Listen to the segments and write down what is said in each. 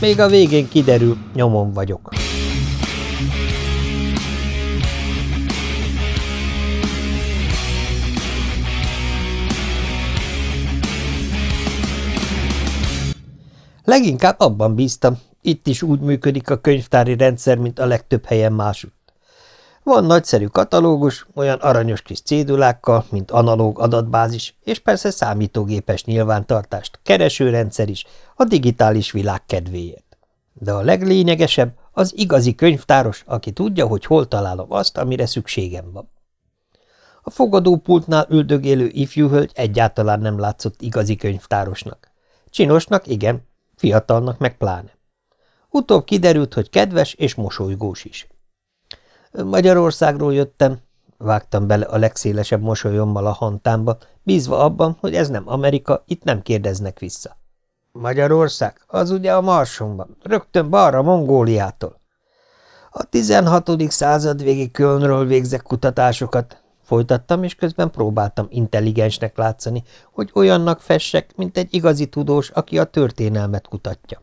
Még a végén kiderül, nyomon vagyok. Leginkább abban bíztam, itt is úgy működik a könyvtári rendszer, mint a legtöbb helyen másutt. Van nagyszerű katalógus, olyan aranyos kis cédulákkal, mint analóg adatbázis, és persze számítógépes nyilvántartást, keresőrendszer is, a digitális világ kedvéért. De a leglényegesebb az igazi könyvtáros, aki tudja, hogy hol találom azt, amire szükségem van. A fogadópultnál üldögélő ifjú hölgy egyáltalán nem látszott igazi könyvtárosnak. Csinosnak igen, fiatalnak meg pláne. Utóbb kiderült, hogy kedves és mosolygós is. Magyarországról jöttem, vágtam bele a legszélesebb mosolyommal a hantámba, bízva abban, hogy ez nem Amerika, itt nem kérdeznek vissza. Magyarország? Az ugye a Marson van, rögtön balra Mongóliától. A 16. század végi Kölnről végzek kutatásokat, folytattam, és közben próbáltam intelligensnek látszani, hogy olyannak fessek, mint egy igazi tudós, aki a történelmet kutatja.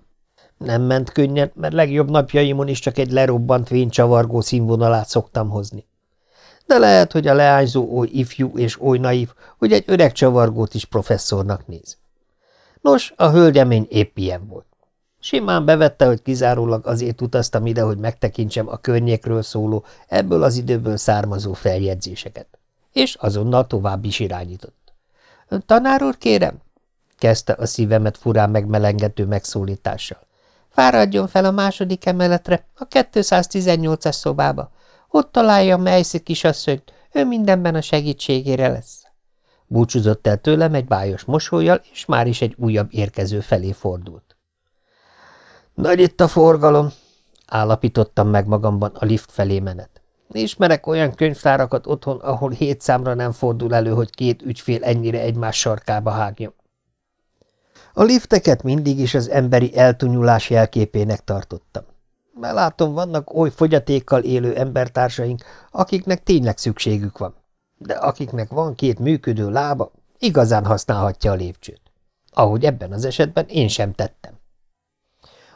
Nem ment könnyen, mert legjobb napjaimon is csak egy lerobbant véncsavargó színvonalát szoktam hozni. De lehet, hogy a leányzó oly ifjú és oly naív, hogy egy öreg csavargót is professzornak néz. Nos, a hölgyemény épp ilyen volt. Simán bevette, hogy kizárólag azért utaztam ide, hogy megtekintsem a környékről szóló, ebből az időből származó feljegyzéseket. És azonnal tovább is irányított. – Tanár úr, kérem? – kezdte a szívemet furán megmelengető megszólítással. Fáradjon fel a második emeletre, a 218-as szobába. Ott találja Mejszi kisasszonyt, ő mindenben a segítségére lesz. Búcsúzott el tőlem egy bájos mosolyjal, és már is egy újabb érkező felé fordult. Nagy itt a forgalom, állapítottam meg magamban a lift felé menet. Ismerek olyan könyvtárakat otthon, ahol hét számra nem fordul elő, hogy két ügyfél ennyire egymás sarkába hágjon. A lifteket mindig is az emberi eltunyulás jelképének tartottam. Belátom, vannak oly fogyatékkal élő embertársaink, akiknek tényleg szükségük van, de akiknek van két működő lába, igazán használhatja a lépcsőt. Ahogy ebben az esetben én sem tettem.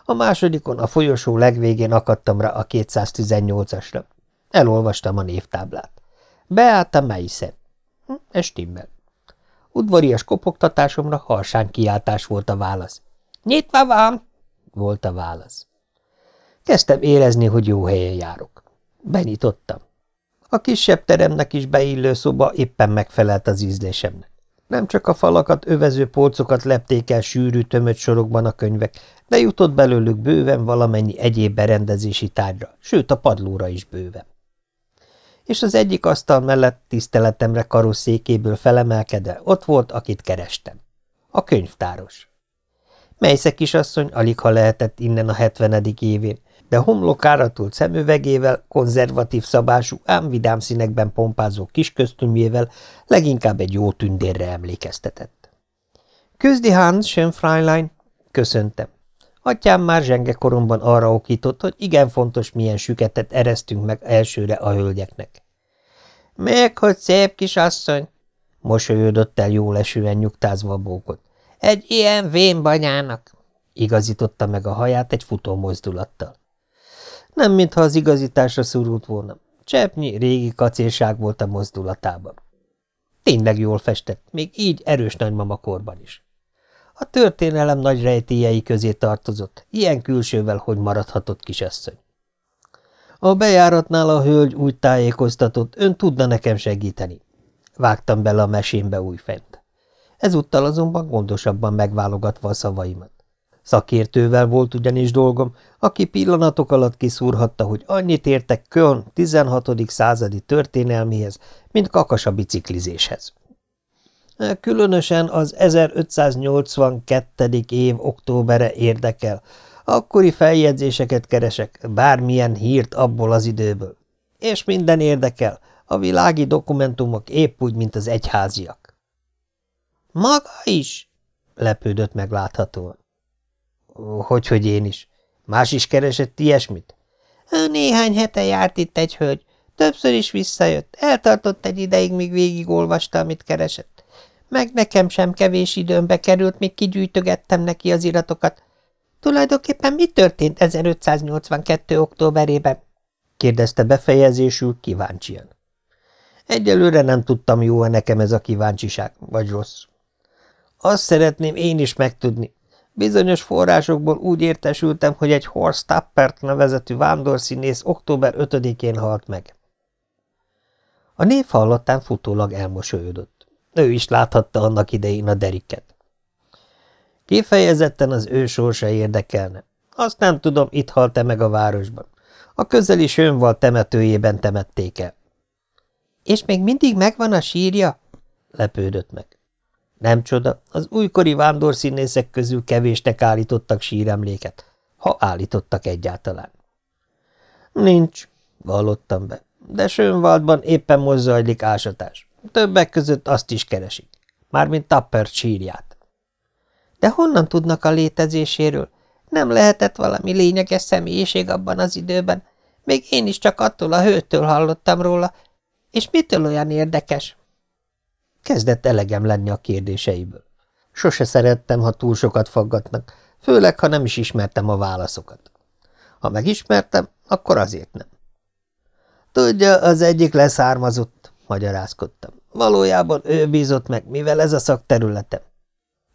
A másodikon a folyosó legvégén akadtam rá a 218-asra. Elolvastam a névtáblát. Beálltam Meiszen. Hm, ez stimmel. Udvarias kopogtatásomra harsán kiáltás volt a válasz. – Nyitva van! – volt a válasz. Kezdtem érezni, hogy jó helyen járok. Benyitottam. A kisebb teremnek is beillő szoba éppen megfelelt az ízlésemnek. Nem csak a falakat övező polcokat lepték el sűrű tömött sorokban a könyvek, de jutott belőlük bőven valamennyi egyéb berendezési tárgyra, sőt a padlóra is bőven és az egyik asztal mellett tiszteletemre karosszékéből felemelkedve ott volt, akit kerestem. A könyvtáros. Melysze kisasszony alig ha lehetett innen a hetvenedik évén, de homlokára túlt szemüvegével, konzervatív szabású, ám vidám színekben pompázó kisköztömjével leginkább egy jó tündérre emlékeztetett. – Közdi Hans, schön köszöntem. Atyám már zsenge koromban arra okított, hogy igen fontos, milyen süketet eresztünk meg elsőre a hölgyeknek. – Még hogy szép kis asszony! – mosolyodott el jól esően nyugtázva a bókot. – Egy ilyen vén banyának! – igazította meg a haját egy futó mozdulattal. Nem mintha az igazításra szorult volna. Cseppnyi régi kacérság volt a mozdulatában. Tényleg jól festett, még így erős nagymama korban is. A történelem nagy rejtélyei közé tartozott, ilyen külsővel, hogy maradhatott kisasszony. A bejáratnál a hölgy úgy tájékoztatott, ön tudna nekem segíteni. Vágtam bele a mesémbe újfent. Ezúttal azonban gondosabban megválogatva a szavaimat. Szakértővel volt ugyanis dolgom, aki pillanatok alatt kiszúrhatta, hogy annyit értek Köln 16. századi történelméhez, mint kakas a biciklizéshez. Különösen az 1582. év októbere érdekel. Akkori feljegyzéseket keresek, bármilyen hírt abból az időből. És minden érdekel, a világi dokumentumok épp úgy, mint az egyháziak. Maga is? lepődött meg láthatóan. Hogyhogy hogy én is. Más is keresett ilyesmit? Néhány hete járt itt egy hölgy. Többször is visszajött. Eltartott egy ideig, míg végigolvasta, amit keresett. Meg nekem sem kevés időmbe került, még kigyűjtögettem neki az iratokat. Tulajdonképpen mi történt 1582. októberében? kérdezte befejezésül kíváncsian. Egyelőre nem tudtam, jó-e nekem ez a kíváncsiság, vagy rossz. Azt szeretném én is megtudni. Bizonyos forrásokból úgy értesültem, hogy egy Horst Tappert nevezetű vándorszínész október 5-én halt meg. A név hallottán futólag elmosolyodott. Ő is láthatta annak idején a deriket. Kifejezetten az ő sorsa érdekelne. Azt nem tudom, itt halt-e meg a városban. A közeli sönval temetőjében temették el. – És még mindig megvan a sírja? – lepődött meg. Nem csoda, az újkori vándorszínészek közül kevésnek állítottak síremléket, ha állítottak egyáltalán. Nincs, vallottam be, de Sönwaldban éppen most zajlik ásatás. Többek között azt is keresik, mármint Tappert sírját. De honnan tudnak a létezéséről? Nem lehetett valami lényeges személyiség abban az időben. Még én is csak attól a hőtől hallottam róla. És mitől olyan érdekes? Kezdett elegem lenni a kérdéseiből. Sose szerettem, ha túl sokat faggatnak, főleg, ha nem is ismertem a válaszokat. Ha megismertem, akkor azért nem. Tudja, az egyik leszármazott, magyarázkodtam. Valójában ő bízott meg, mivel ez a szakterületem.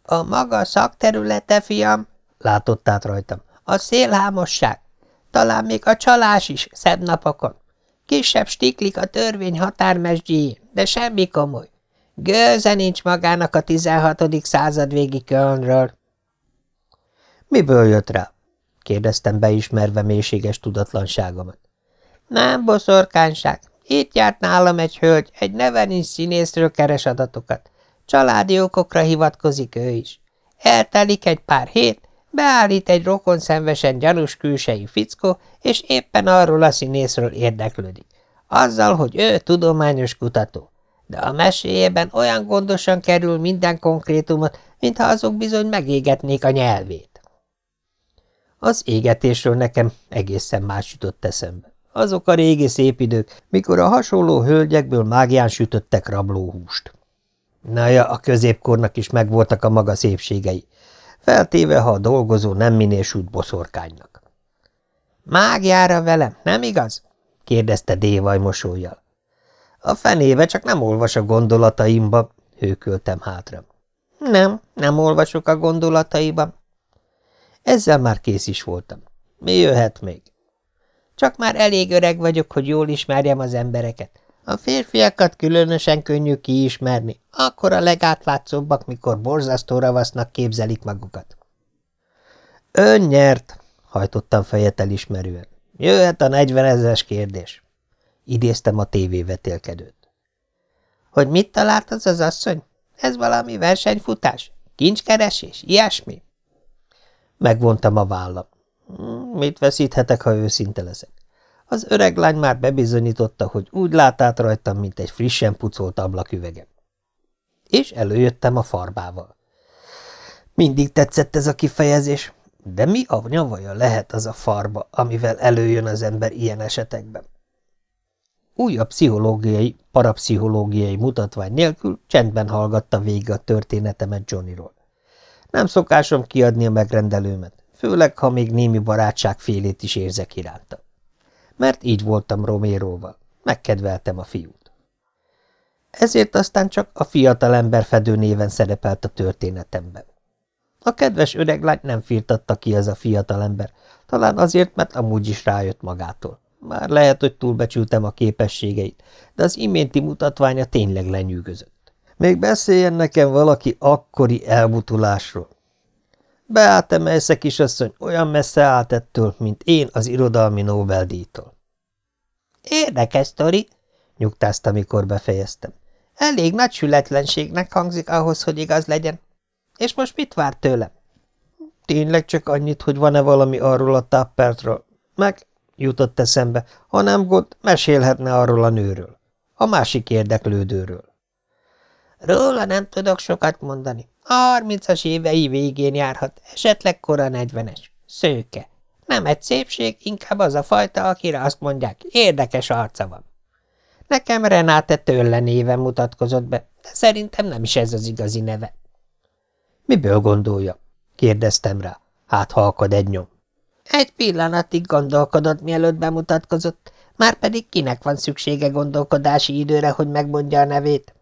A maga szakterülete, fiam, látott át rajtam. A szélhámosság. Talán még a csalás is, szebb napokon. Kisebb stiklik a törvény határmesdjéjén, de semmi komoly. Gőze nincs magának a 16. század végi Kölnről. Miből jött rá? kérdeztem beismerve mélységes tudatlanságomat. Nem boszorkányság. Itt járt nálam egy hölgy, egy neve nincs színészről keres adatokat. Családi okokra hivatkozik ő is. Eltelik egy pár hét, beállít egy rokon szenvesen gyanús külsejű fickó, és éppen arról a színészről érdeklődik. Azzal, hogy ő tudományos kutató de a meséjében olyan gondosan kerül minden konkrétumot, mintha azok bizony megégetnék a nyelvét. Az égetésről nekem egészen más jutott eszembe. Azok a régi szép idők, mikor a hasonló hölgyekből mágián sütöttek rablóhúst. Naja, a középkornak is megvoltak a maga szépségei, feltéve, ha a dolgozó nem minősült boszorkánynak. – Mágiára velem, nem igaz? – kérdezte Dévaj mosolyjal. A fenébe csak nem olvas a gondolataimba, hőköltem hátra. Nem, nem olvasok a gondolataiba. Ezzel már kész is voltam. Mi jöhet még? Csak már elég öreg vagyok, hogy jól ismerjem az embereket. A férfiakat különösen könnyű kiismerni, akkor a legátlátszóbbak, mikor borzasztó ravasznak képzelik magukat. Ön nyert, hajtottam fejet elismerően. Jöhet a negyvenezres kérdés. Idéztem a tévévetélkedőt. Hogy mit talált az az asszony? Ez valami versenyfutás? Kincskeresés? Ilyesmi? Megvontam a vállam. Hmm, mit veszíthetek, ha őszinte leszek? Az öreg lány már bebizonyította, hogy úgy lát át rajtam, mint egy frissen pucolt ablaküvegem. És előjöttem a farbával. Mindig tetszett ez a kifejezés, de mi a nyavaja lehet az a farba, amivel előjön az ember ilyen esetekben? Újabb pszichológiai, parapszichológiai mutatvány nélkül csendben hallgatta végig a történetemet Johnnyról. Nem szokásom kiadni a megrendelőmet, főleg, ha még némi barátság félét is érzek iránta. Mert így voltam Roméróval, megkedveltem a fiút. Ezért aztán csak a fiatalember fedő néven szerepelt a történetemben. A kedves öreg lány nem firtatta ki ez a fiatalember, talán azért, mert amúgy is rájött magától. Már lehet, hogy túlbecsültem a képességeit, de az iménti mutatványa tényleg lenyűgözött. Még beszéljen nekem valaki akkori elbutulásról. Beállt Emelsze kisasszony olyan messze állt ettől, mint én az irodalmi Nobel-díjtól. Érdekes sztori, nyugtázta, mikor befejeztem. Elég nagy sületlenségnek hangzik ahhoz, hogy igaz legyen. És most mit vár tőlem? Tényleg csak annyit, hogy van-e valami arról a tappertről, meg jutott eszembe, ha nem gond, mesélhetne arról a nőről, a másik érdeklődőről. Róla nem tudok sokat mondani. Harmincas évei végén járhat, esetleg kora negyvenes. Szőke. Nem egy szépség, inkább az a fajta, akire azt mondják, érdekes arca van. Nekem Renáte Tölle néven mutatkozott be, de szerintem nem is ez az igazi neve. Miből gondolja? kérdeztem rá. Hát, ha egy nyom. Egy pillanatig gondolkodott, mielőtt bemutatkozott, már pedig kinek van szüksége gondolkodási időre, hogy megmondja a nevét?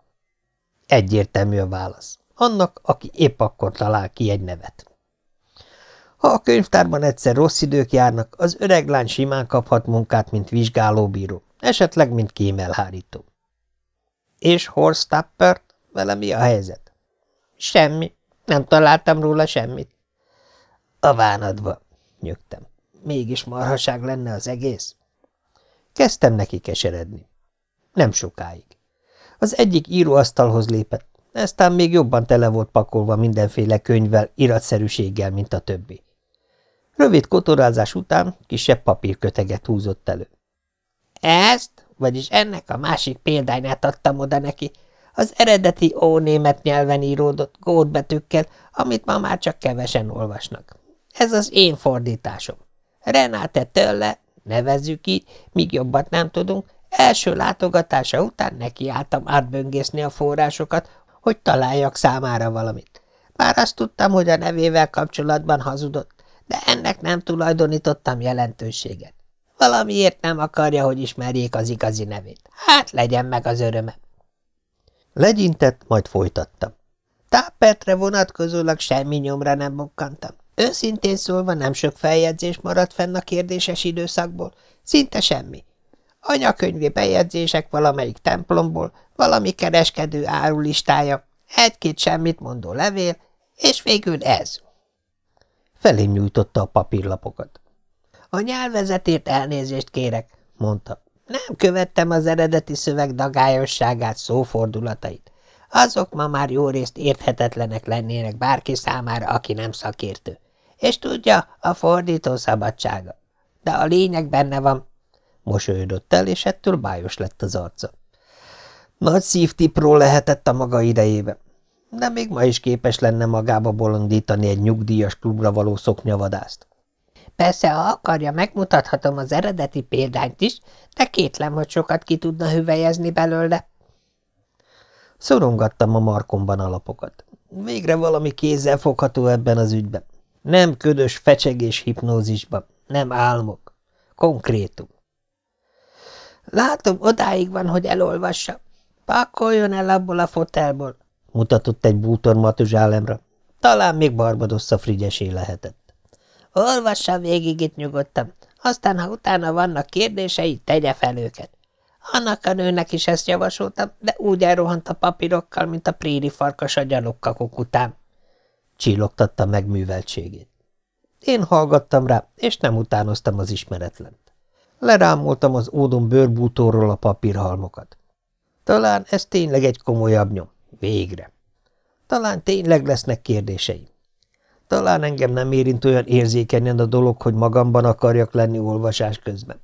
Egyértelmű a válasz. Annak, aki épp akkor talál ki egy nevet. Ha a könyvtárban egyszer rossz idők járnak, az öreg lány simán kaphat munkát, mint vizsgálóbíró, esetleg mint kémelhárító. És Horst Tappert? Vele mi a helyzet? Semmi. Nem találtam róla semmit. A vánadba, nyögtem. Mégis marhaság lenne az egész. Kezdtem neki keseredni. Nem sokáig. Az egyik íróasztalhoz lépett, eztán még jobban tele volt pakolva mindenféle könyvvel, iratszerűséggel, mint a többi. Rövid kotorázás után kisebb papírköteget húzott elő. Ezt, vagyis ennek a másik példányát adtam oda neki, az eredeti ónémet nyelven íródott gótbetűkkel, amit ma már csak kevesen olvasnak. Ez az én fordításom. Renáte Tölle, nevezzük így, míg jobbat nem tudunk, első látogatása után nekiálltam átböngészni a forrásokat, hogy találjak számára valamit. Bár azt tudtam, hogy a nevével kapcsolatban hazudott, de ennek nem tulajdonítottam jelentőséget. Valamiért nem akarja, hogy ismerjék az igazi nevét. Hát legyen meg az öröme. Legyintett, majd folytattam. Tápertre vonatkozólag semmi nyomra nem bukkantam. Őszintén szólva nem sok feljegyzés maradt fenn a kérdéses időszakból. Szinte semmi. Anyakönyvi bejegyzések valamelyik templomból, valami kereskedő árulistája, egy-két semmit mondó levél, és végül ez. Felém nyújtotta a papírlapokat. A nyelvezetért elnézést kérek, mondta. Nem követtem az eredeti szöveg dagályosságát, szófordulatait. Azok ma már jó részt érthetetlenek lennének bárki számára, aki nem szakértő. És tudja, a fordító szabadsága. De a lényeg benne van. Mosolyodott el, és ettől bájos lett az arca. Nagy szívtipról lehetett a maga idejébe, de még ma is képes lenne magába bolondítani egy nyugdíjas klubra való szoknyavadászt. Persze, ha akarja, megmutathatom az eredeti példányt is, de kétlem, hogy sokat ki tudna hüvelyezni belőle. Szorongattam a markomban alapokat. Végre valami kézzel fogható ebben az ügyben. Nem ködös fecsegés hipnózisban, nem álmok. Konkrétum. Látom, odáig van, hogy elolvassa. Pakoljon el abból a fotelból, mutatott egy bútor matuzsálemra. Talán még Barbadossa frigyesé lehetett. Olvassa végig itt nyugodtan, aztán, ha utána vannak kérdései, tegye fel őket. Annak a nőnek is ezt javasoltam, de úgy elrohant a papírokkal, mint a préri farkas a gyalokkakok után. Csillogtatta meg műveltségét. Én hallgattam rá, és nem utánoztam az ismeretlent. Lerámoltam az ódon bőrbútóról a papírhalmokat. Talán ez tényleg egy komolyabb nyom. Végre. Talán tényleg lesznek kérdéseim. Talán engem nem érint olyan érzékenyen a dolog, hogy magamban akarjak lenni olvasás közben.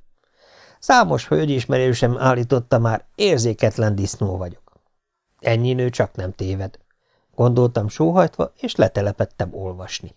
Számos hölgyismerősem állította már, érzéketlen disznó vagyok. Ennyi nő csak nem téved. Gondoltam sóhajtva, és letelepettem olvasni.